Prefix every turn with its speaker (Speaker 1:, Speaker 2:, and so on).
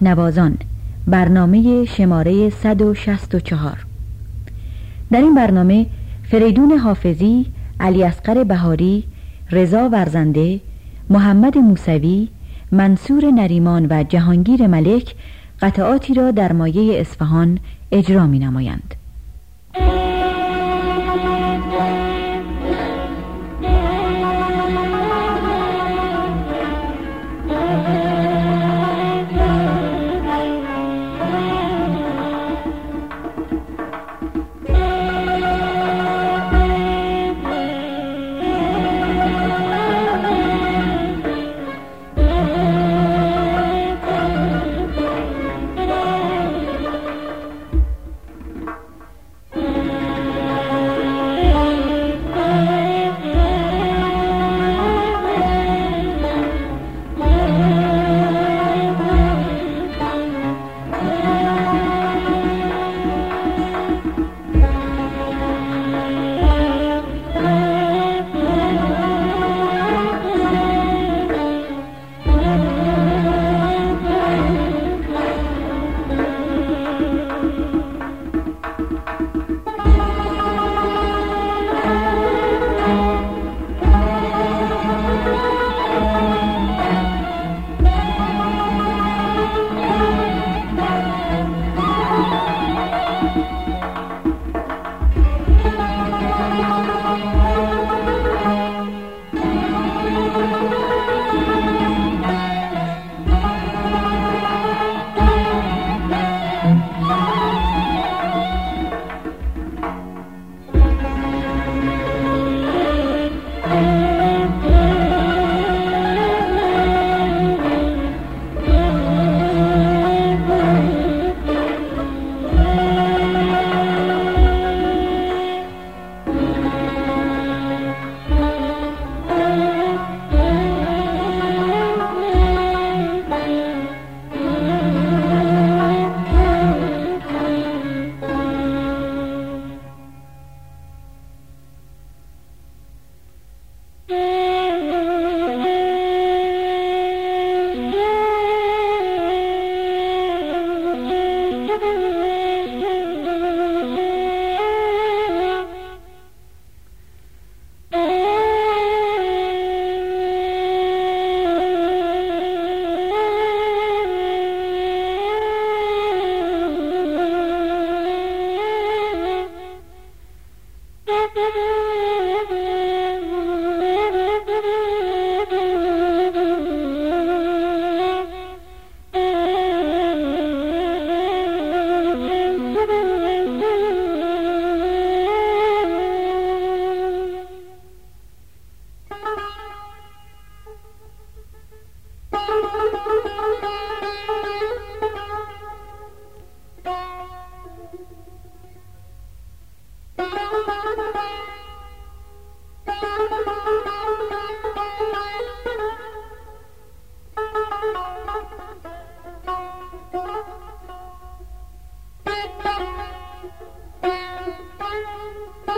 Speaker 1: نوازان برنامه شماره 164 در این برنامه فریدون حافظی، علی اصغر بهاری، رضا ورزنده، محمد موسوی، منصور نریمان و جهانگیر ملک قطعاتی را در مایه اصفهان اجرا می نمایند.